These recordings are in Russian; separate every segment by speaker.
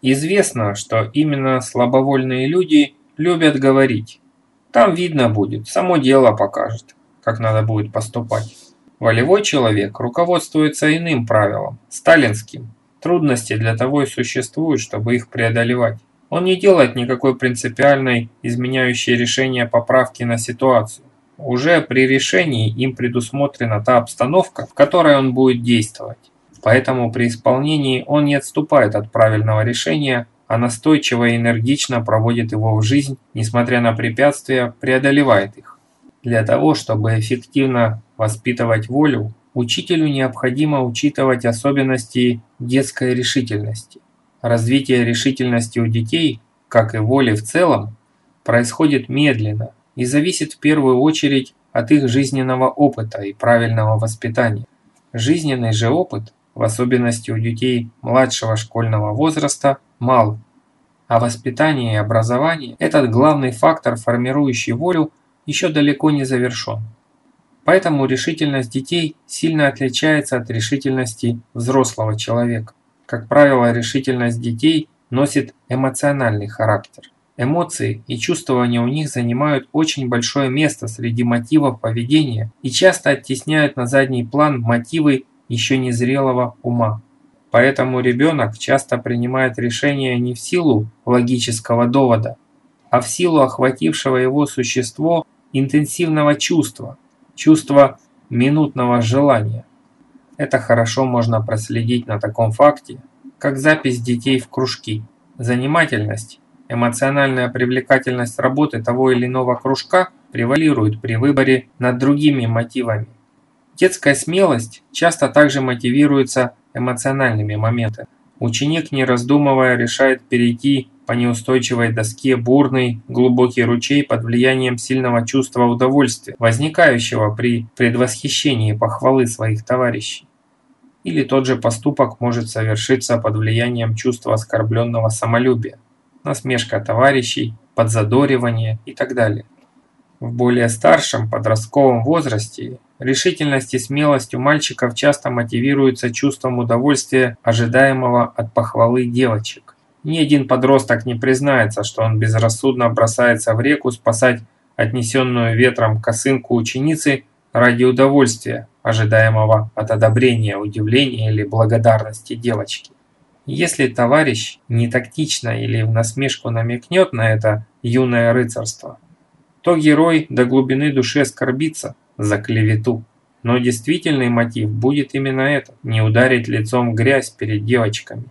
Speaker 1: Известно, что именно слабовольные люди любят говорить. Там видно будет, само дело покажет, как надо будет поступать. Волевой человек руководствуется иным правилом, сталинским. Трудности для того и существуют, чтобы их преодолевать. Он не делает никакой принципиальной, изменяющей решение поправки на ситуацию. Уже при решении им предусмотрена та обстановка, в которой он будет действовать. Поэтому при исполнении он не отступает от правильного решения, а настойчиво и энергично проводит его в жизнь, несмотря на препятствия, преодолевает их. Для того, чтобы эффективно воспитывать волю, учителю необходимо учитывать особенности детской решительности. Развитие решительности у детей, как и воли в целом, происходит медленно и зависит в первую очередь от их жизненного опыта и правильного воспитания. Жизненный же опыт, в особенности у детей младшего школьного возраста, мал, а воспитание и образование, этот главный фактор, формирующий волю, еще далеко не завершен. Поэтому решительность детей сильно отличается от решительности взрослого человека. Как правило, решительность детей носит эмоциональный характер. Эмоции и чувствования у них занимают очень большое место среди мотивов поведения и часто оттесняют на задний план мотивы еще незрелого ума. Поэтому ребенок часто принимает решения не в силу логического довода, а в силу охватившего его существо интенсивного чувства, чувства минутного желания. Это хорошо можно проследить на таком факте, как запись детей в кружки. Занимательность, эмоциональная привлекательность работы того или иного кружка превалирует при выборе над другими мотивами. Детская смелость часто также мотивируется эмоциональными моментами. Ученик, не раздумывая, решает перейти по неустойчивой доске бурный, глубокий ручей под влиянием сильного чувства удовольствия, возникающего при предвосхищении похвалы своих товарищей. Или тот же поступок может совершиться под влиянием чувства оскорбленного самолюбия, насмешка товарищей, подзадоривание и так далее. В более старшем подростковом возрасте решительность и смелость у мальчиков часто мотивируются чувством удовольствия, ожидаемого от похвалы девочек. Ни один подросток не признается, что он безрассудно бросается в реку спасать отнесенную ветром косынку ученицы ради удовольствия, ожидаемого от одобрения, удивления или благодарности девочки. Если товарищ не тактично или в насмешку намекнет на это юное рыцарство, то герой до глубины души оскорбится за клевету. Но действительный мотив будет именно это – не ударить лицом в грязь перед девочками.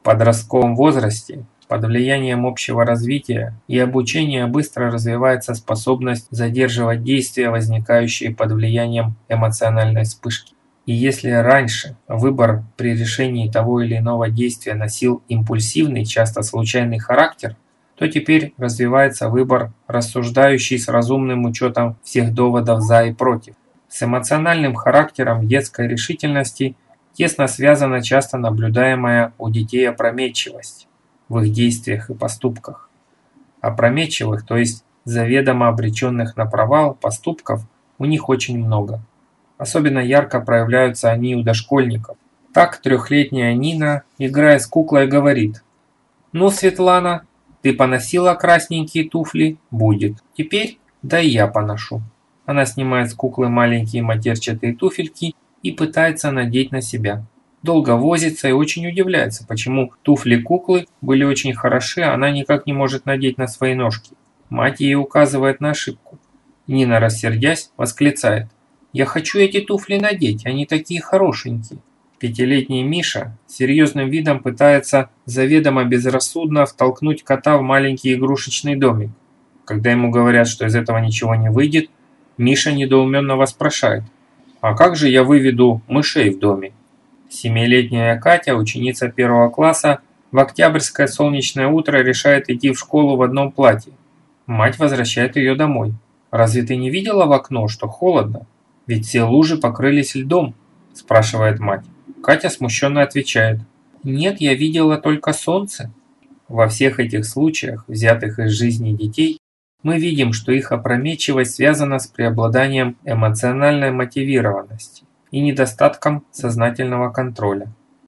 Speaker 1: В подростковом возрасте под влиянием общего развития и обучения быстро развивается способность задерживать действия, возникающие под влиянием эмоциональной вспышки. И если раньше выбор при решении того или иного действия носил импульсивный, часто случайный характер, то теперь развивается выбор, рассуждающий с разумным учетом всех доводов за и против. С эмоциональным характером детской решительности тесно связана часто наблюдаемая у детей опрометчивость в их действиях и поступках. Опрометчивых, то есть заведомо обреченных на провал поступков, у них очень много. Особенно ярко проявляются они у дошкольников. Так трехлетняя Нина, играя с куклой, говорит «Ну, Светлана, ты поносила красненькие туфли? Будет. Теперь да и я поношу». Она снимает с куклы маленькие матерчатые туфельки и пытается надеть на себя долго возится и очень удивляется, почему туфли куклы были очень хороши, а она никак не может надеть на свои ножки. Мать ей указывает на ошибку. Нина, рассердясь, восклицает. «Я хочу эти туфли надеть, они такие хорошенькие». Пятилетний Миша серьезным видом пытается заведомо безрассудно втолкнуть кота в маленький игрушечный домик. Когда ему говорят, что из этого ничего не выйдет, Миша недоуменно воспрошает. «А как же я выведу мышей в доме?» Семилетняя Катя, ученица первого класса, в октябрьское солнечное утро решает идти в школу в одном платье. Мать возвращает ее домой. «Разве ты не видела в окно, что холодно? Ведь все лужи покрылись льдом», – спрашивает мать. Катя смущенно отвечает. «Нет, я видела только солнце». Во всех этих случаях, взятых из жизни детей, мы видим, что их опрометчивость связана с преобладанием эмоциональной мотивированности и недостатком сознательного контроля.